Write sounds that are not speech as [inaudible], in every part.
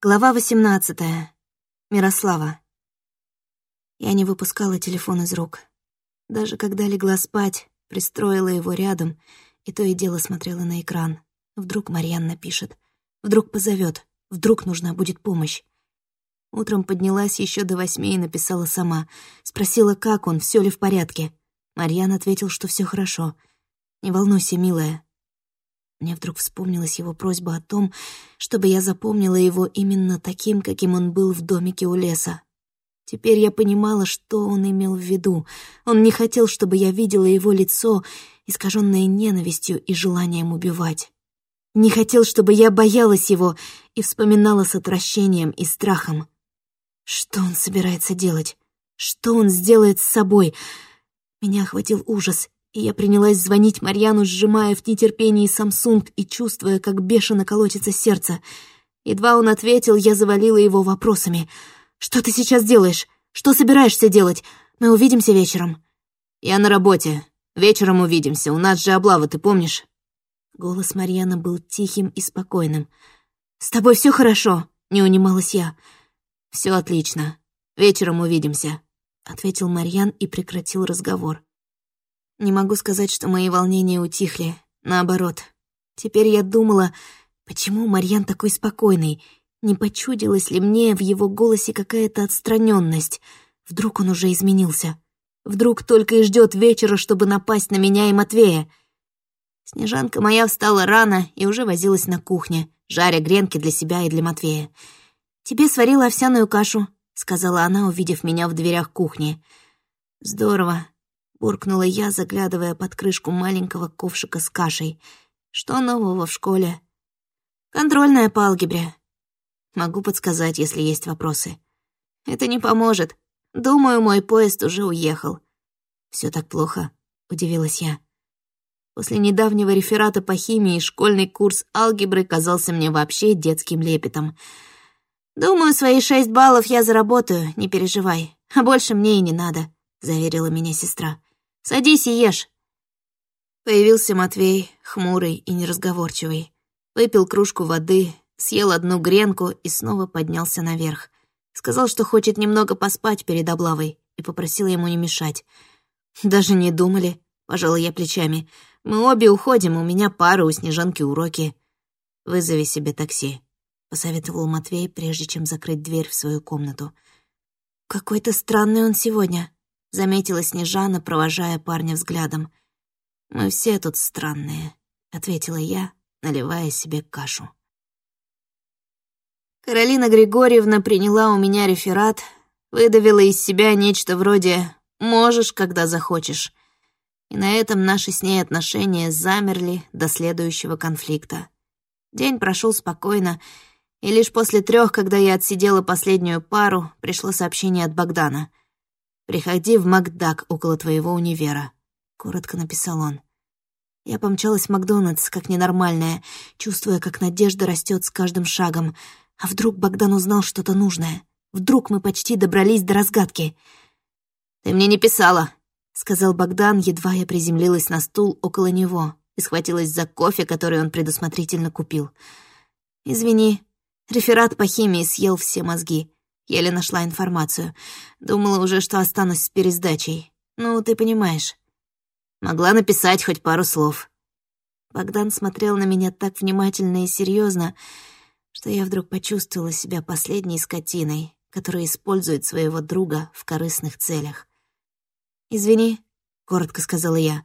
Глава 18. Мирослава. Я не выпускала телефон из рук. Даже когда легла спать, пристроила его рядом и то и дело смотрела на экран. Вдруг Марьян напишет. Вдруг позовет. Вдруг нужна будет помощь. Утром поднялась еще до восьми и написала сама. Спросила, как он, все ли в порядке. Марьян ответил, что все хорошо. «Не волнуйся, милая, мне вдруг вспомнилась его просьба о том, чтобы я запомнила его именно таким, каким он был в домике у леса. Теперь я понимала, что он имел в виду. Он не хотел, чтобы я видела его лицо, искаженное ненавистью и желанием убивать. Не хотел, чтобы я боялась его и вспоминала с отвращением и страхом. Что он собирается делать? Что он сделает с собой? Меня охватил ужас, и я принялась звонить Марьяну, сжимая в нетерпении Самсунг и чувствуя, как бешено колотится сердце. Едва он ответил, я завалила его вопросами. «Что ты сейчас делаешь? Что собираешься делать? Мы увидимся вечером». «Я на работе. Вечером увидимся. У нас же облава, ты помнишь?» Голос Марьяна был тихим и спокойным. «С тобой все хорошо?» — не унималась я. Все отлично. Вечером увидимся», — ответил Марьян и прекратил разговор. Не могу сказать, что мои волнения утихли. Наоборот. Теперь я думала, почему Марьян такой спокойный? Не почудилась ли мне в его голосе какая-то отстраненность? Вдруг он уже изменился? Вдруг только и ждет вечера, чтобы напасть на меня и Матвея? Снежанка моя встала рано и уже возилась на кухне, жаря гренки для себя и для Матвея. «Тебе сварила овсяную кашу», — сказала она, увидев меня в дверях кухни. «Здорово. Буркнула я, заглядывая под крышку маленького ковшика с кашей. Что нового в школе? Контрольная по алгебре. Могу подсказать, если есть вопросы. Это не поможет. Думаю, мой поезд уже уехал. Все так плохо, удивилась я. После недавнего реферата по химии школьный курс алгебры казался мне вообще детским лепетом. «Думаю, свои шесть баллов я заработаю, не переживай. А больше мне и не надо», — заверила меня сестра. Садись и ешь». Появился Матвей, хмурый и неразговорчивый. Выпил кружку воды, съел одну гренку и снова поднялся наверх. Сказал, что хочет немного поспать перед облавой, и попросил ему не мешать. «Даже не думали», — пожала я плечами. «Мы обе уходим, у меня пара, у Снежанки уроки». «Вызови себе такси», — посоветовал Матвей, прежде чем закрыть дверь в свою комнату. «Какой-то странный он сегодня», — заметила Снежана, провожая парня взглядом. «Мы все тут странные», — ответила я, наливая себе кашу. Каролина Григорьевна приняла у меня реферат, выдавила из себя нечто вроде «можешь, когда захочешь». И на этом наши с ней отношения замерли до следующего конфликта. День прошел спокойно, и лишь после трех, когда я отсидела последнюю пару, пришло сообщение от Богдана. «Приходи в Макдак около твоего универа», — коротко написал он. Я помчалась в Макдональдс, как ненормальная, чувствуя, как надежда растет с каждым шагом. А вдруг Богдан узнал что-то нужное? Вдруг мы почти добрались до разгадки? «Ты мне не писала», — сказал Богдан, едва я приземлилась на стул около него и схватилась за кофе, который он предусмотрительно купил. «Извини, реферат по химии съел все мозги. Еле нашла информацию. Думала уже, что останусь с пересдачей. Ну, ты понимаешь. Могла написать хоть пару слов. Богдан смотрел на меня так внимательно и серьезно, что я вдруг почувствовала себя последней скотиной, которая использует своего друга в корыстных целях. «Извини», — коротко сказала я.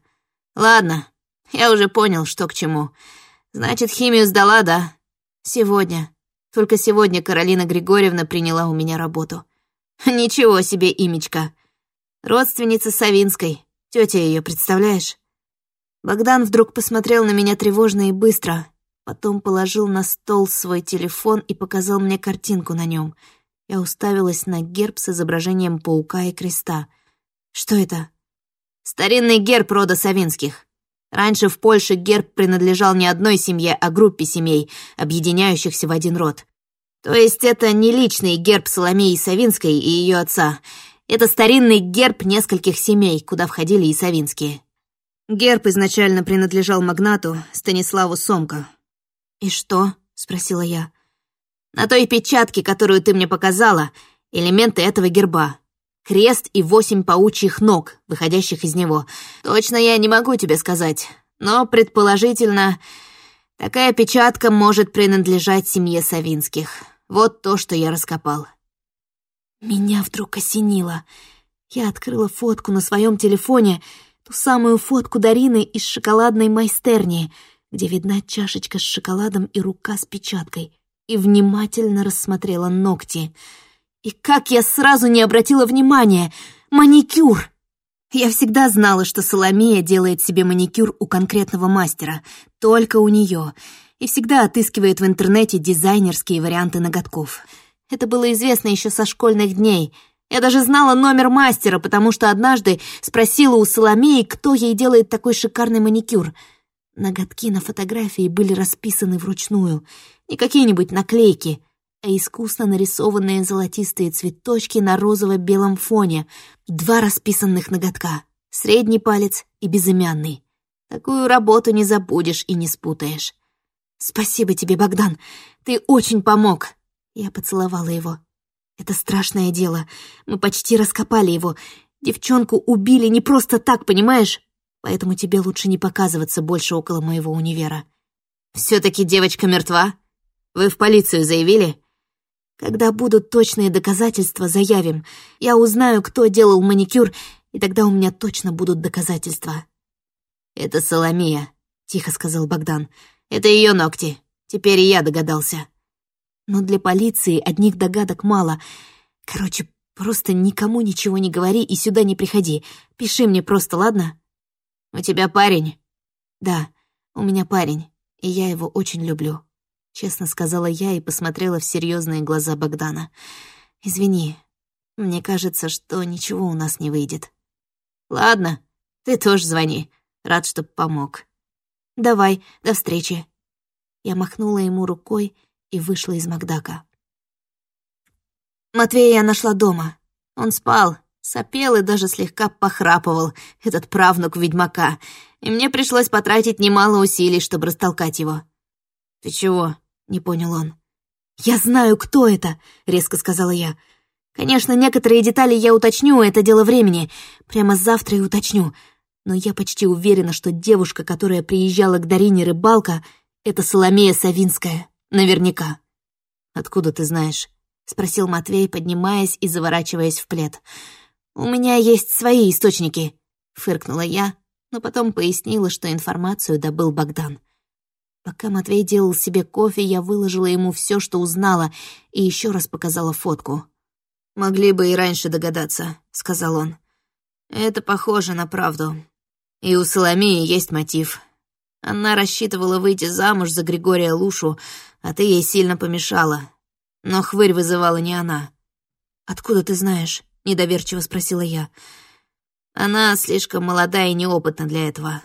«Ладно, я уже понял, что к чему. Значит, химию сдала, да? Сегодня. Только сегодня Каролина Григорьевна приняла у меня работу. [laughs] Ничего себе, имечка. Родственница Савинской. Тетя ее, представляешь? Богдан вдруг посмотрел на меня тревожно и быстро, потом положил на стол свой телефон и показал мне картинку на нем. Я уставилась на герб с изображением паука и креста. Что это? Старинный герб рода Савинских. Раньше в Польше герб принадлежал не одной семье, а группе семей, объединяющихся в один род. То есть это не личный герб Соломеи Савинской и ее отца. Это старинный герб нескольких семей, куда входили и Савинские. Герб изначально принадлежал магнату Станиславу Сомко. «И что?» — спросила я. На той печатке, которую ты мне показала, элементы этого герба. Крест и восемь паучьих ног, выходящих из него. Точно я не могу тебе сказать, но, предположительно, такая печатка может принадлежать семье Савинских. Вот то, что я раскопал. Меня вдруг осенило. Я открыла фотку на своем телефоне, ту самую фотку Дарины из шоколадной майстерни, где видна чашечка с шоколадом и рука с печаткой, и внимательно рассмотрела ногти. И как я сразу не обратила внимания! Маникюр! Я всегда знала, что Соломея делает себе маникюр у конкретного мастера, только у нее, и всегда отыскивает в интернете дизайнерские варианты ноготков. Это было известно еще со школьных дней. Я даже знала номер мастера, потому что однажды спросила у Соломеи, кто ей делает такой шикарный маникюр. Ноготки на фотографии были расписаны вручную, не какие-нибудь наклейки — а искусно нарисованные золотистые цветочки на розово-белом фоне, два расписанных ноготка, средний палец и безымянный. Такую работу не забудешь и не спутаешь. «Спасибо тебе, Богдан, ты очень помог!» Я поцеловала его. «Это страшное дело. Мы почти раскопали его. Девчонку убили не просто так, понимаешь? Поэтому тебе лучше не показываться больше около моего универа». «Все-таки девочка мертва? Вы в полицию заявили?» Когда будут точные доказательства, заявим. Я узнаю, кто делал маникюр, и тогда у меня точно будут доказательства». «Это Соломия», — тихо сказал Богдан. «Это ее ногти. Теперь и я догадался». «Но для полиции одних догадок мало. Короче, просто никому ничего не говори и сюда не приходи. Пиши мне просто, ладно?» «У тебя парень?» «Да, у меня парень, и я его очень люблю». Честно сказала я и посмотрела в серьезные глаза Богдана. «Извини, мне кажется, что ничего у нас не выйдет». «Ладно, ты тоже звони. Рад, что помог». «Давай, до встречи». Я махнула ему рукой и вышла из Макдака. Матвея я нашла дома. Он спал, сопел и даже слегка похрапывал, этот правнук ведьмака, и мне пришлось потратить немало усилий, чтобы растолкать его. «Ты чего?» — не понял он. «Я знаю, кто это», — резко сказала я. «Конечно, некоторые детали я уточню, это дело времени. Прямо завтра и уточню. Но я почти уверена, что девушка, которая приезжала к Дарине Рыбалка, это Соломея Савинская. Наверняка». «Откуда ты знаешь?» — спросил Матвей, поднимаясь и заворачиваясь в плед. «У меня есть свои источники», — фыркнула я, но потом пояснила, что информацию добыл Богдан. Пока Матвей делал себе кофе, я выложила ему все, что узнала, и еще раз показала фотку. «Могли бы и раньше догадаться», — сказал он. «Это похоже на правду. И у Соломеи есть мотив. Она рассчитывала выйти замуж за Григория Лушу, а ты ей сильно помешала. Но хвырь вызывала не она». «Откуда ты знаешь?» — недоверчиво спросила я. «Она слишком молода и неопытна для этого.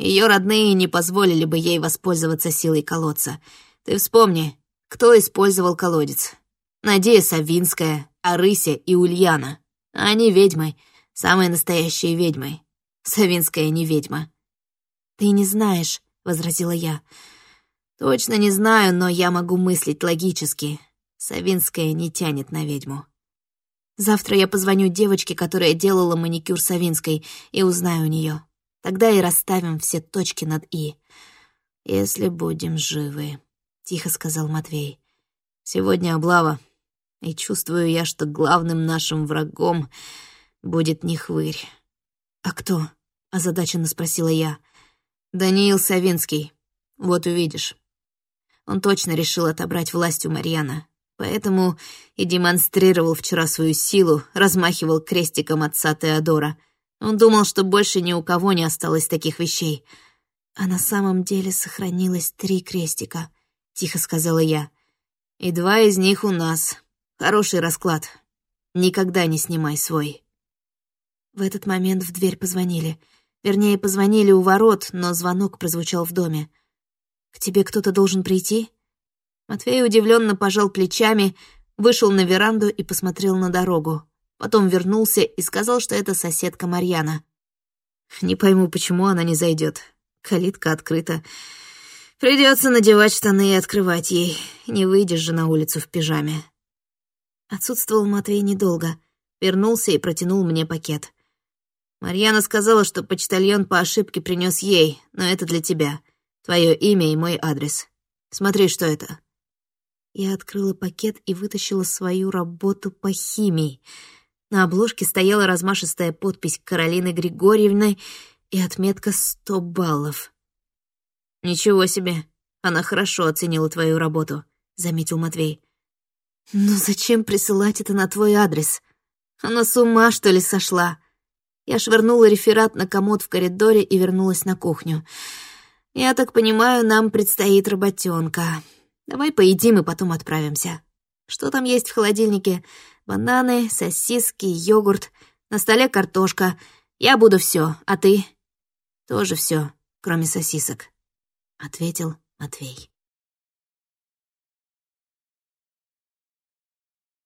Ее родные не позволили бы ей воспользоваться силой колодца. Ты вспомни, кто использовал колодец. Надея Савинская, Арыся и Ульяна. Они ведьмы, самые настоящие ведьмы. Савинская не ведьма. «Ты не знаешь», — возразила я. «Точно не знаю, но я могу мыслить логически. Савинская не тянет на ведьму». Завтра я позвоню девочке, которая делала маникюр Савинской, и узнаю у нее. Тогда и расставим все точки над «и». «Если будем живы», — тихо сказал Матвей. «Сегодня облава, и чувствую я, что главным нашим врагом будет не хвырь». «А кто?» — озадаченно спросила я. «Даниил Савинский. Вот увидишь. Он точно решил отобрать власть у Марьяна, поэтому и демонстрировал вчера свою силу, размахивал крестиком отца Теодора — он думал, что больше ни у кого не осталось таких вещей. А на самом деле сохранилось три крестика, — тихо сказала я. И два из них у нас. Хороший расклад. Никогда не снимай свой. В этот момент в дверь позвонили. Вернее, позвонили у ворот, но звонок прозвучал в доме. «К тебе кто-то должен прийти?» Матвей удивленно пожал плечами, вышел на веранду и посмотрел на дорогу. Потом вернулся и сказал, что это соседка Марьяна. Не пойму, почему она не зайдет. Калитка открыта. Придется надевать штаны и открывать ей. Не выйдешь же на улицу в пижаме. Отсутствовал Матвей недолго. Вернулся и протянул мне пакет. Марьяна сказала, что почтальон по ошибке принес ей, но это для тебя. Твое имя и мой адрес. Смотри, что это. Я открыла пакет и вытащила свою работу по химии. На обложке стояла размашистая подпись Каролины Григорьевны и отметка «100 баллов». «Ничего себе, она хорошо оценила твою работу», — заметил Матвей. «Но зачем присылать это на твой адрес? Она с ума, что ли, сошла?» Я швырнула реферат на комод в коридоре и вернулась на кухню. «Я так понимаю, нам предстоит работенка. Давай поедим и потом отправимся. Что там есть в холодильнике? Бананы, сосиски, йогурт. На столе картошка. Я буду все, а ты?» «Тоже все, кроме сосисок», — ответил Матвей.